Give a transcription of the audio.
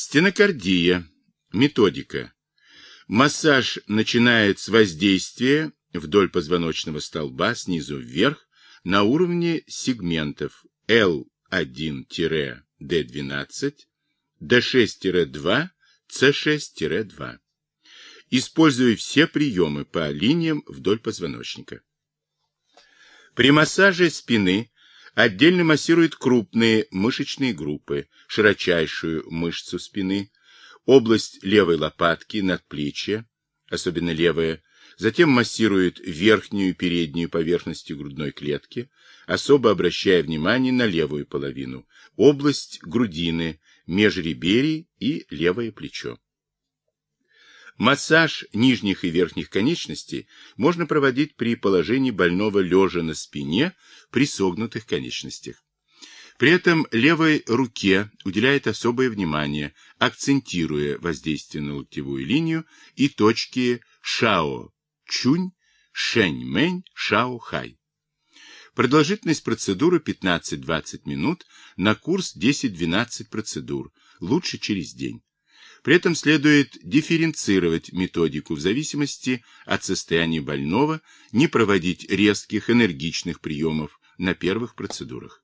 Стенокардия. Методика. Массаж начинает с воздействия вдоль позвоночного столба снизу вверх на уровне сегментов L1-D12, D6-2, C6-2. Используя все приемы по линиям вдоль позвоночника. При массаже спины отдельно массирует крупные мышечные группы, широчайшую мышцу спины, область левой лопатки, надплечья, особенно левая, затем массирует верхнюю и переднюю поверхности грудной клетки, особо обращая внимание на левую половину, область грудины, межреберий и левое плечо. Массаж нижних и верхних конечностей можно проводить при положении больного лежа на спине при согнутых конечностях. При этом левой руке уделяет особое внимание, акцентируя воздействие на локтевую линию и точки Шао, Чунь, Шэнь, Мэнь, Шао, Хай. Продолжительность процедуры 15-20 минут, на курс 10-12 процедур, лучше через день. При этом следует дифференцировать методику в зависимости от состояния больного, не проводить резких энергичных приемов на первых процедурах.